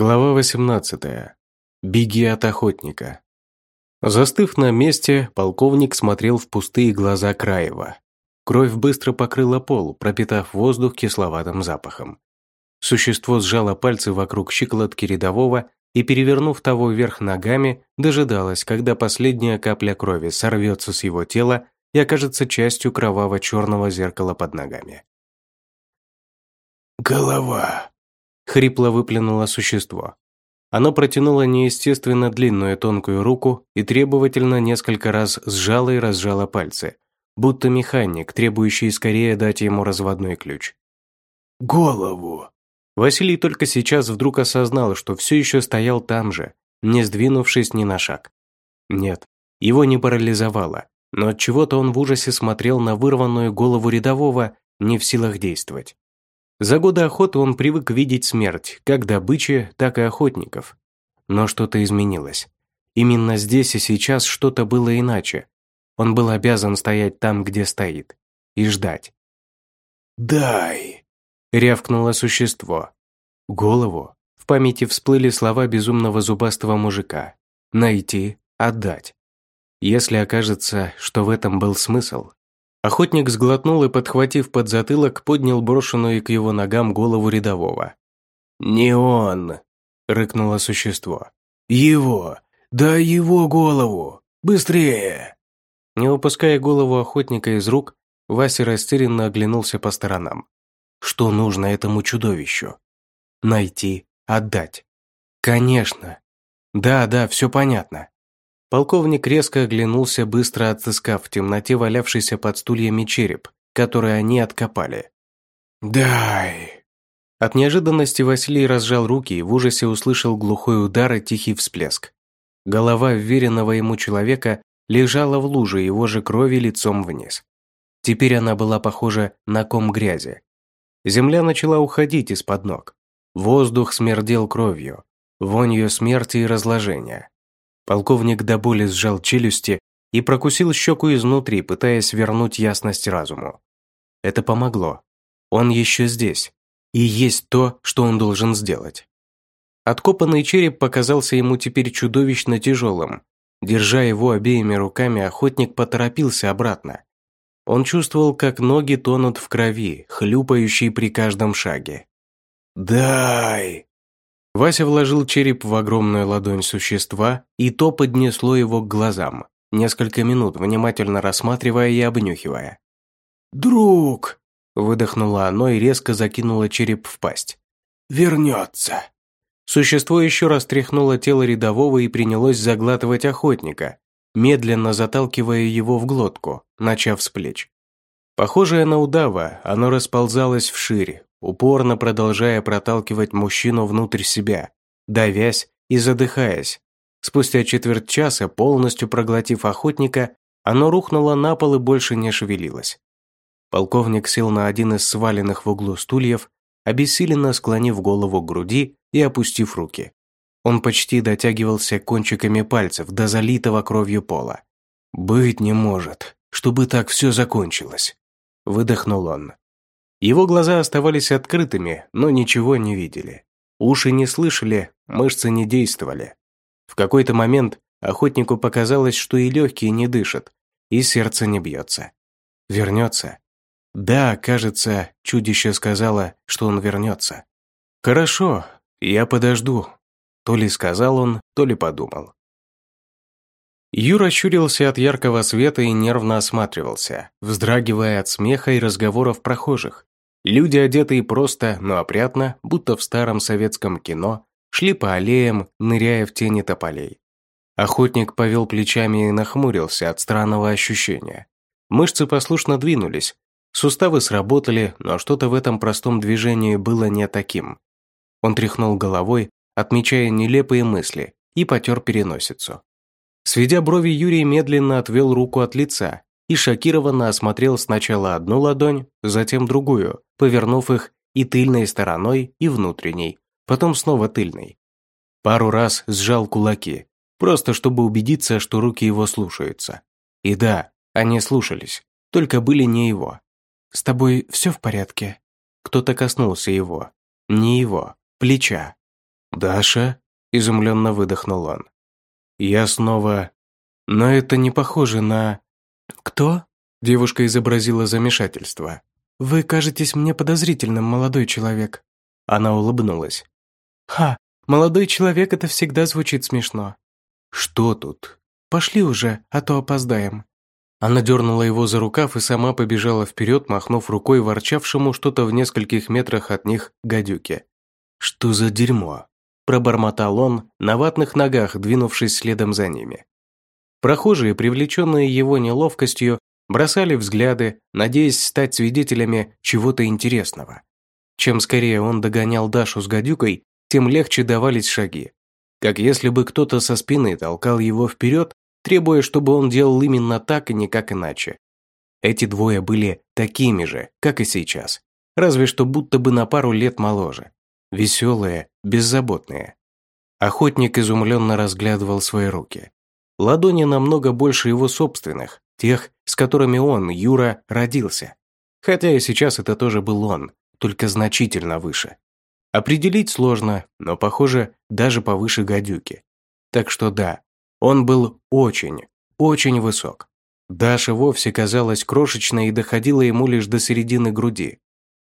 Глава 18. Беги от охотника. Застыв на месте, полковник смотрел в пустые глаза Краева. Кровь быстро покрыла пол, пропитав воздух кисловатым запахом. Существо сжало пальцы вокруг щиколотки рядового и, перевернув того вверх ногами, дожидалось, когда последняя капля крови сорвется с его тела и окажется частью кроваво-черного зеркала под ногами. «Голова!» — хрипло выплюнуло существо. Оно протянуло неестественно длинную тонкую руку и требовательно несколько раз сжало и разжало пальцы, будто механик, требующий скорее дать ему разводной ключ. «Голову!» Василий только сейчас вдруг осознал, что все еще стоял там же, не сдвинувшись ни на шаг. Нет, его не парализовало, но от чего-то он в ужасе смотрел на вырванную голову рядового, не в силах действовать. За годы охоты он привык видеть смерть, как добычи, так и охотников. Но что-то изменилось. Именно здесь и сейчас что-то было иначе. Он был обязан стоять там, где стоит, и ждать. «Дай!» — рявкнуло существо. Голову. В памяти всплыли слова безумного зубастого мужика. «Найти, отдать». Если окажется, что в этом был смысл, Охотник сглотнул и, подхватив под затылок, поднял брошенную к его ногам голову рядового. «Не он!» – рыкнуло существо. «Его! Дай его голову! Быстрее!» Не выпуская голову охотника из рук, Вася растерянно оглянулся по сторонам. Что нужно этому чудовищу? Найти, отдать. Конечно. Да, да, все понятно. Полковник резко оглянулся, быстро отыскав в темноте валявшийся под стульями череп, который они откопали. «Дай!» От неожиданности Василий разжал руки и в ужасе услышал глухой удар и тихий всплеск. Голова вверенного ему человека лежала в луже его же крови лицом вниз. Теперь она была похожа на ком грязи. Земля начала уходить из-под ног. Воздух смердел кровью, вонью смерти и разложения. Полковник до боли сжал челюсти и прокусил щеку изнутри, пытаясь вернуть ясность разуму. Это помогло. Он еще здесь. И есть то, что он должен сделать. Откопанный череп показался ему теперь чудовищно тяжелым. Держа его обеими руками, охотник поторопился обратно. Он чувствовал, как ноги тонут в крови, хлюпающей при каждом шаге. «Дай!» Вася вложил череп в огромную ладонь существа, и то поднесло его к глазам, несколько минут внимательно рассматривая и обнюхивая. «Друг!» – выдохнуло оно и резко закинуло череп в пасть. «Вернется!» Существо еще раз тряхнуло тело рядового и принялось заглатывать охотника, медленно заталкивая его в глотку, начав с плеч. Похожее на удава, оно расползалось вширь, упорно продолжая проталкивать мужчину внутрь себя, давясь и задыхаясь. Спустя четверть часа, полностью проглотив охотника, оно рухнуло на пол и больше не шевелилось. Полковник сел на один из сваленных в углу стульев, обессиленно склонив голову к груди и опустив руки. Он почти дотягивался кончиками пальцев до залитого кровью пола. «Быть не может, чтобы так все закончилось», – выдохнул он. Его глаза оставались открытыми, но ничего не видели. Уши не слышали, мышцы не действовали. В какой-то момент охотнику показалось, что и легкие не дышат, и сердце не бьется. Вернется? Да, кажется, чудище сказала, что он вернется. Хорошо, я подожду. То ли сказал он, то ли подумал. Юра щурился от яркого света и нервно осматривался, вздрагивая от смеха и разговоров прохожих. Люди, одетые просто, но опрятно, будто в старом советском кино, шли по аллеям, ныряя в тени тополей. Охотник повел плечами и нахмурился от странного ощущения. Мышцы послушно двинулись, суставы сработали, но что-то в этом простом движении было не таким. Он тряхнул головой, отмечая нелепые мысли, и потер переносицу. Сведя брови, Юрий медленно отвел руку от лица и шокированно осмотрел сначала одну ладонь, затем другую, повернув их и тыльной стороной, и внутренней, потом снова тыльной. Пару раз сжал кулаки, просто чтобы убедиться, что руки его слушаются. И да, они слушались, только были не его. «С тобой все в порядке?» Кто-то коснулся его. Не его, плеча. «Даша?» – изумленно выдохнул он. «Я снова... Но это не похоже на...» «Кто?» – девушка изобразила замешательство. «Вы кажетесь мне подозрительным, молодой человек». Она улыбнулась. «Ха, молодой человек – это всегда звучит смешно». «Что тут?» «Пошли уже, а то опоздаем». Она дернула его за рукав и сама побежала вперед, махнув рукой ворчавшему что-то в нескольких метрах от них гадюке. «Что за дерьмо?» – пробормотал он, на ватных ногах, двинувшись следом за ними. Прохожие, привлеченные его неловкостью, бросали взгляды, надеясь стать свидетелями чего-то интересного. Чем скорее он догонял Дашу с гадюкой, тем легче давались шаги. Как если бы кто-то со спины толкал его вперед, требуя, чтобы он делал именно так и никак иначе. Эти двое были такими же, как и сейчас, разве что будто бы на пару лет моложе. Веселые, беззаботные. Охотник изумленно разглядывал свои руки. Ладони намного больше его собственных, тех, с которыми он, Юра, родился. Хотя и сейчас это тоже был он, только значительно выше. Определить сложно, но, похоже, даже повыше гадюки. Так что да, он был очень, очень высок. Даша вовсе казалась крошечной и доходила ему лишь до середины груди.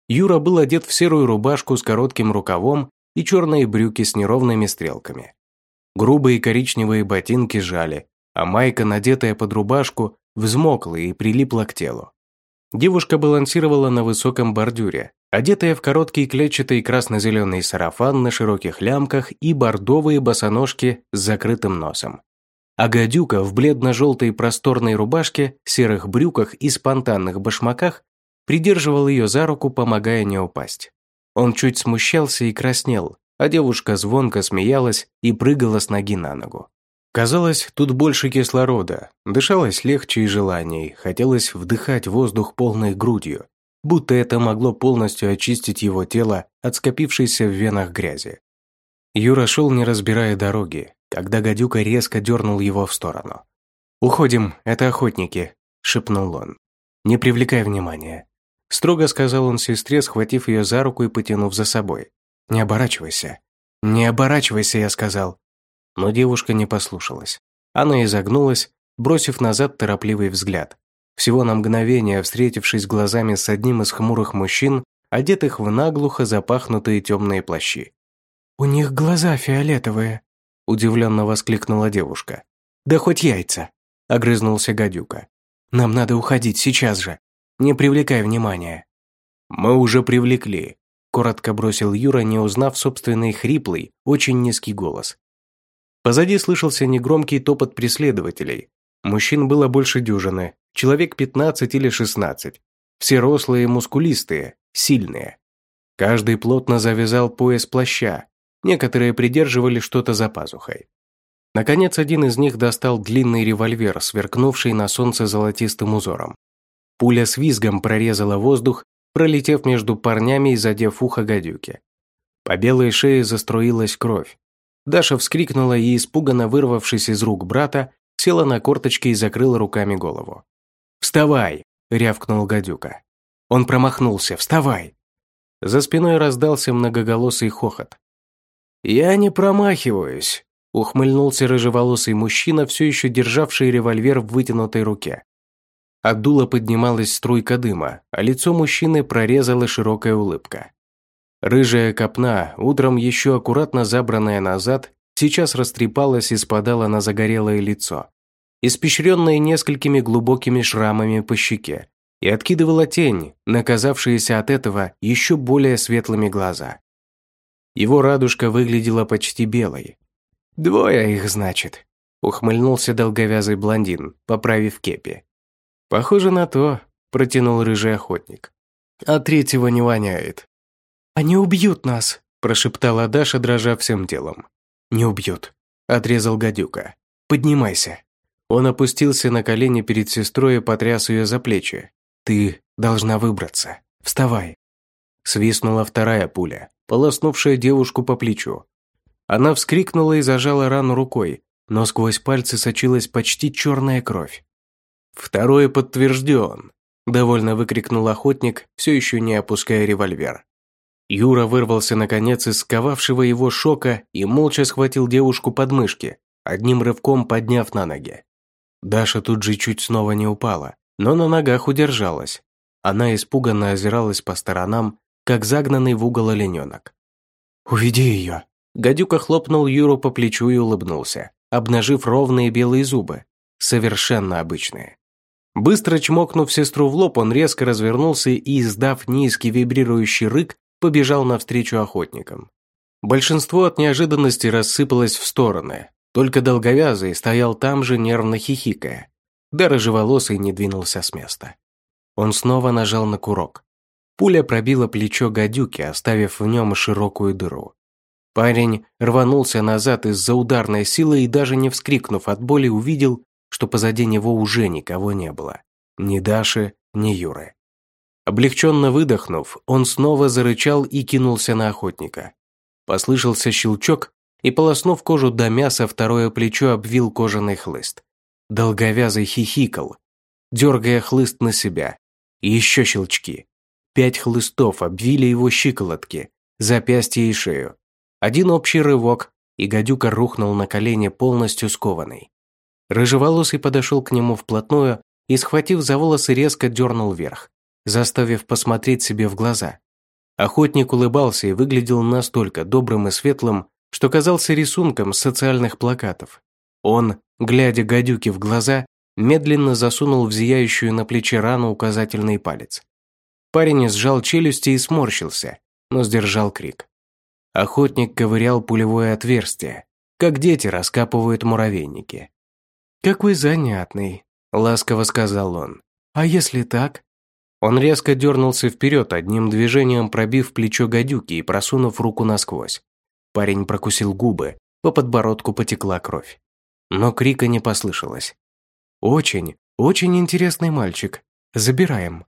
Юра был одет в серую рубашку с коротким рукавом и черные брюки с неровными стрелками. Грубые коричневые ботинки жали, а майка, надетая под рубашку, взмокла и прилипла к телу. Девушка балансировала на высоком бордюре, одетая в короткий клетчатый красно-зеленый сарафан на широких лямках и бордовые босоножки с закрытым носом а гадюка в бледно-желтой просторной рубашке, серых брюках и спонтанных башмаках придерживал ее за руку, помогая не упасть. Он чуть смущался и краснел, а девушка звонко смеялась и прыгала с ноги на ногу. Казалось, тут больше кислорода, дышалось легче и желаний, хотелось вдыхать воздух полной грудью, будто это могло полностью очистить его тело от скопившейся в венах грязи. Юра шел, не разбирая дороги, когда гадюка резко дернул его в сторону. «Уходим, это охотники», – шепнул он. «Не привлекай внимания», – строго сказал он сестре, схватив ее за руку и потянув за собой. «Не оборачивайся». «Не оборачивайся», – я сказал. Но девушка не послушалась. Она изогнулась, бросив назад торопливый взгляд. Всего на мгновение, встретившись глазами с одним из хмурых мужчин, одетых в наглухо запахнутые темные плащи. «У них глаза фиолетовые», – удивленно воскликнула девушка. «Да хоть яйца», – огрызнулся гадюка. «Нам надо уходить сейчас же. Не привлекай внимания». «Мы уже привлекли», – коротко бросил Юра, не узнав собственный хриплый, очень низкий голос. Позади слышался негромкий топот преследователей. Мужчин было больше дюжины, человек 15 или 16. Все рослые мускулистые, сильные. Каждый плотно завязал пояс плаща, Некоторые придерживали что-то за пазухой. Наконец, один из них достал длинный револьвер, сверкнувший на солнце золотистым узором. Пуля с визгом прорезала воздух, пролетев между парнями и задев ухо гадюки. По белой шее заструилась кровь. Даша вскрикнула и, испуганно вырвавшись из рук брата, села на корточки и закрыла руками голову. «Вставай!» – рявкнул гадюка. Он промахнулся. «Вставай!» За спиной раздался многоголосый хохот. «Я не промахиваюсь», – ухмыльнулся рыжеволосый мужчина, все еще державший револьвер в вытянутой руке. От дула поднималась струйка дыма, а лицо мужчины прорезала широкая улыбка. Рыжая копна, утром еще аккуратно забранная назад, сейчас растрепалась и спадала на загорелое лицо, испещренное несколькими глубокими шрамами по щеке, и откидывала тень, наказавшиеся от этого еще более светлыми глаза. Его радужка выглядела почти белой. «Двое их, значит», – ухмыльнулся долговязый блондин, поправив кепи. «Похоже на то», – протянул рыжий охотник. «А третьего не воняет». «Они убьют нас», – прошептала Даша, дрожа всем телом. «Не убьют», – отрезал гадюка. «Поднимайся». Он опустился на колени перед сестрой и потряс ее за плечи. «Ты должна выбраться. Вставай». Свистнула вторая пуля, полоснувшая девушку по плечу. Она вскрикнула и зажала рану рукой, но сквозь пальцы сочилась почти черная кровь. «Второй подтвержден», – довольно выкрикнул охотник, все еще не опуская револьвер. Юра вырвался наконец из сковавшего его шока и молча схватил девушку под мышки, одним рывком подняв на ноги. Даша тут же чуть снова не упала, но на ногах удержалась. Она испуганно озиралась по сторонам, как загнанный в угол олененок. «Уведи ее!» Гадюка хлопнул Юру по плечу и улыбнулся, обнажив ровные белые зубы, совершенно обычные. Быстро чмокнув сестру в лоб, он резко развернулся и, издав низкий вибрирующий рык, побежал навстречу охотникам. Большинство от неожиданности рассыпалось в стороны, только долговязый стоял там же, нервно хихикая. Да рыжеволосый не двинулся с места. Он снова нажал на курок. Пуля пробила плечо гадюки, оставив в нем широкую дыру. Парень рванулся назад из-за ударной силы и даже не вскрикнув от боли, увидел, что позади него уже никого не было. Ни Даши, ни Юры. Облегченно выдохнув, он снова зарычал и кинулся на охотника. Послышался щелчок, и, полоснув кожу до мяса, второе плечо обвил кожаный хлыст. Долговязый хихикал, дергая хлыст на себя. еще щелчки. Пять хлыстов обвили его щиколотки, запястье и шею. Один общий рывок, и гадюка рухнул на колени полностью скованный. Рыжеволосый подошел к нему вплотную и, схватив за волосы, резко дернул вверх, заставив посмотреть себе в глаза. Охотник улыбался и выглядел настолько добрым и светлым, что казался рисунком социальных плакатов. Он, глядя гадюке в глаза, медленно засунул в зияющую на плече рану указательный палец. Парень сжал челюсти и сморщился, но сдержал крик. Охотник ковырял пулевое отверстие, как дети раскапывают муравейники. «Какой занятный», – ласково сказал он. «А если так?» Он резко дернулся вперед, одним движением пробив плечо гадюки и просунув руку насквозь. Парень прокусил губы, по подбородку потекла кровь. Но крика не послышалось. «Очень, очень интересный мальчик. Забираем».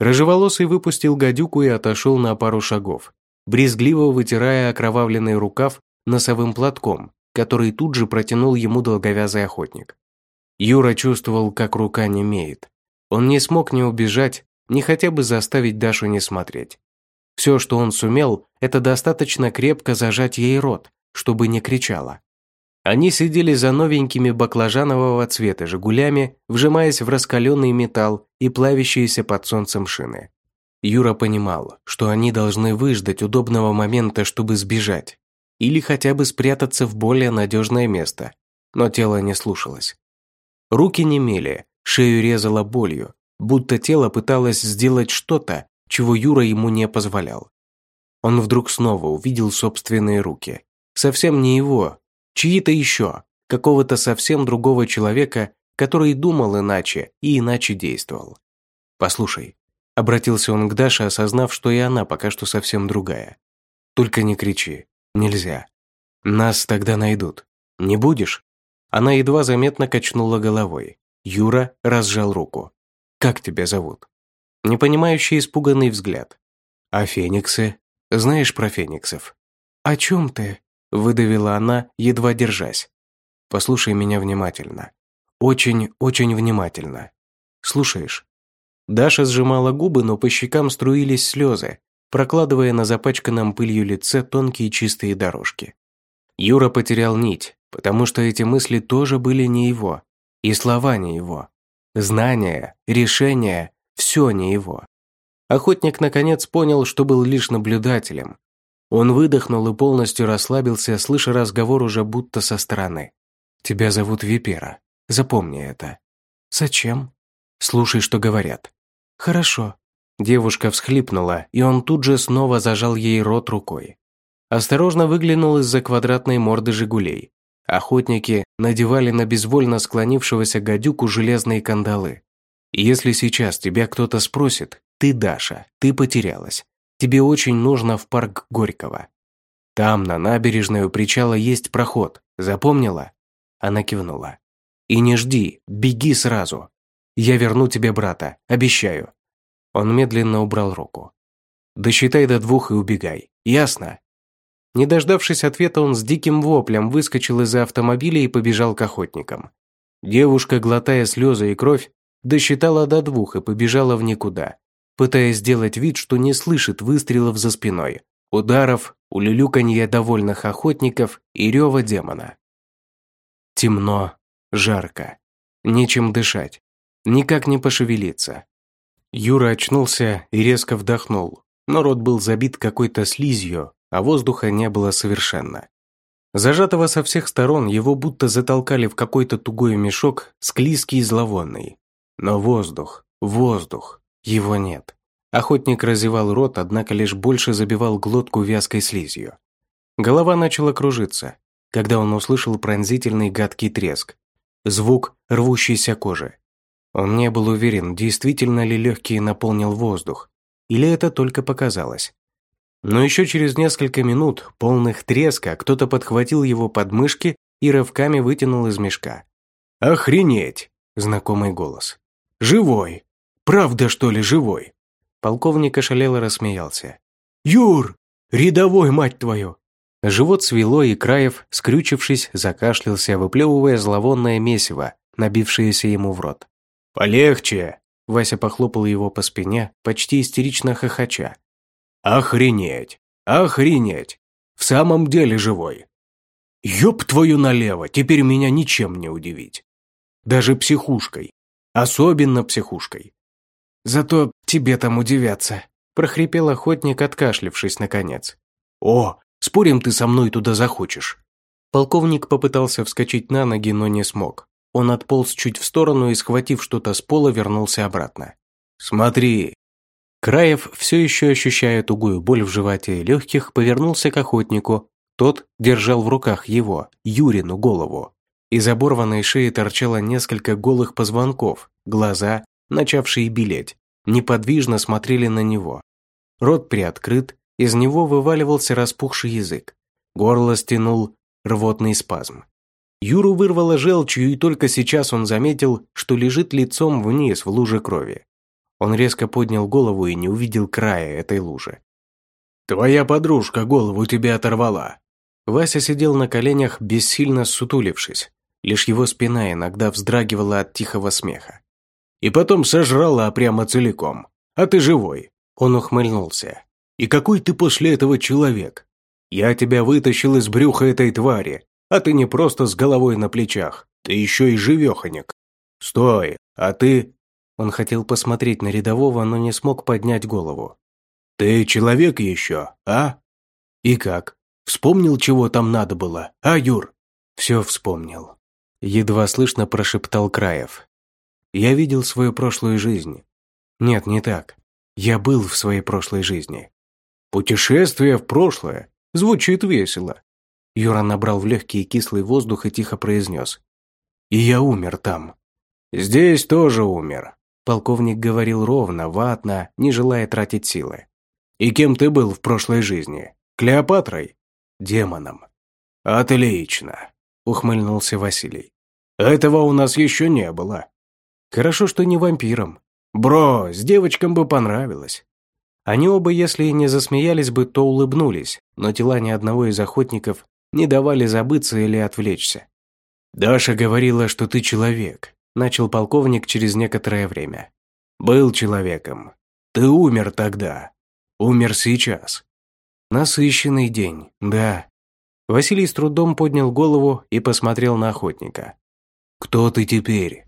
Рыжеволосый выпустил гадюку и отошел на пару шагов, брезгливо вытирая окровавленный рукав носовым платком, который тут же протянул ему долговязый охотник. Юра чувствовал, как рука немеет. Он не смог ни убежать, ни хотя бы заставить Дашу не смотреть. Все, что он сумел, это достаточно крепко зажать ей рот, чтобы не кричала. Они сидели за новенькими баклажанового цвета «Жигулями», вжимаясь в раскаленный металл и плавящиеся под солнцем шины. Юра понимал, что они должны выждать удобного момента, чтобы сбежать. Или хотя бы спрятаться в более надежное место. Но тело не слушалось. Руки немели, шею резало болью, будто тело пыталось сделать что-то, чего Юра ему не позволял. Он вдруг снова увидел собственные руки. Совсем не его, чьи-то еще, какого-то совсем другого человека, который думал иначе и иначе действовал. «Послушай», — обратился он к Даше, осознав, что и она пока что совсем другая. «Только не кричи, нельзя. Нас тогда найдут. Не будешь?» Она едва заметно качнула головой. Юра разжал руку. «Как тебя зовут?» Непонимающий испуганный взгляд. «А фениксы? Знаешь про фениксов?» «О чем ты?» выдавила она, едва держась. Послушай меня внимательно. Очень, очень внимательно. Слушаешь? Даша сжимала губы, но по щекам струились слезы, прокладывая на запачканном пылью лице тонкие чистые дорожки. Юра потерял нить, потому что эти мысли тоже были не его, и слова не его. Знания, решения – все не его. Охотник наконец понял, что был лишь наблюдателем, он выдохнул и полностью расслабился, слыша разговор уже будто со стороны. «Тебя зовут Випера. Запомни это». «Зачем?» «Слушай, что говорят». «Хорошо». Девушка всхлипнула, и он тут же снова зажал ей рот рукой. Осторожно выглянул из-за квадратной морды «Жигулей». Охотники надевали на безвольно склонившегося гадюку железные кандалы. Если сейчас тебя кто-то спросит, ты Даша, ты потерялась. Тебе очень нужно в парк Горького. Там, на набережной у причала есть проход. Запомнила?» Она кивнула. «И не жди, беги сразу. Я верну тебе брата, обещаю». Он медленно убрал руку. «Досчитай до двух и убегай. Ясно?» Не дождавшись ответа, он с диким воплем выскочил из-за автомобиля и побежал к охотникам. Девушка, глотая слезы и кровь, досчитала до двух и побежала в никуда, пытаясь сделать вид, что не слышит выстрелов за спиной, ударов, улюлюканья довольных охотников и рева демона. Темно, жарко, нечем дышать, никак не пошевелиться. Юра очнулся и резко вдохнул, но рот был забит какой-то слизью, а воздуха не было совершенно. Зажатого со всех сторон его будто затолкали в какой-то тугой мешок, склизкий и зловонный. Но воздух, воздух, его нет. Охотник разевал рот, однако лишь больше забивал глотку вязкой слизью. Голова начала кружиться, когда он услышал пронзительный гадкий треск. Звук рвущейся кожи. Он не был уверен, действительно ли легкие наполнил воздух, или это только показалось. Но еще через несколько минут, полных треска, кто-то подхватил его подмышки и рывками вытянул из мешка. «Охренеть!» – знакомый голос. «Живой! Правда, что ли, живой?» Полковник ошалело рассмеялся. «Юр! Рядовой, мать твою!» Живот свело, и Краев, скрючившись, закашлялся, выплевывая зловонное месиво, набившееся ему в рот. «Полегче!» Вася похлопал его по спине, почти истерично хохоча. Охренеть! Охренеть! В самом деле живой. Ёб твою налево, теперь меня ничем не удивить. Даже психушкой. Особенно психушкой. Зато тебе там удивятся, прохрипел охотник, откашлившись наконец. О, спорим, ты со мной туда захочешь. Полковник попытался вскочить на ноги, но не смог. Он отполз чуть в сторону и, схватив что-то с пола, вернулся обратно. «Смотри, Краев, все еще ощущая тугую боль в животе и легких, повернулся к охотнику. Тот держал в руках его, Юрину, голову. Из оборванной шеи торчало несколько голых позвонков, глаза, начавшие белеть, неподвижно смотрели на него. Рот приоткрыт, из него вываливался распухший язык. Горло стянул рвотный спазм. Юру вырвало желчью, и только сейчас он заметил, что лежит лицом вниз в луже крови. Он резко поднял голову и не увидел края этой лужи. «Твоя подружка голову тебе оторвала!» Вася сидел на коленях, бессильно сутулившись. Лишь его спина иногда вздрагивала от тихого смеха. «И потом сожрала прямо целиком. А ты живой!» Он ухмыльнулся. «И какой ты после этого человек? Я тебя вытащил из брюха этой твари, а ты не просто с головой на плечах, ты еще и живеханик. Стой, а ты...» Он хотел посмотреть на рядового, но не смог поднять голову. «Ты человек еще, а? И как? Вспомнил, чего там надо было, а, Юр?» «Все вспомнил», — едва слышно прошептал Краев. «Я видел свою прошлую жизнь. Нет, не так. Я был в своей прошлой жизни. Путешествие в прошлое. Звучит весело». Юра набрал в легкий кислый воздух и тихо произнес. «И я умер там». «Здесь тоже умер», Полковник говорил ровно, ватно, не желая тратить силы. «И кем ты был в прошлой жизни? Клеопатрой? Демоном?» «Отлично», — ухмыльнулся Василий. «Этого у нас еще не было». «Хорошо, что не вампиром. Бро, с девочкам бы понравилось». Они оба, если и не засмеялись бы, то улыбнулись, но тела ни одного из охотников не давали забыться или отвлечься. «Даша говорила, что ты человек начал полковник через некоторое время. «Был человеком. Ты умер тогда. Умер сейчас. Насыщенный день, да». Василий с трудом поднял голову и посмотрел на охотника. «Кто ты теперь?»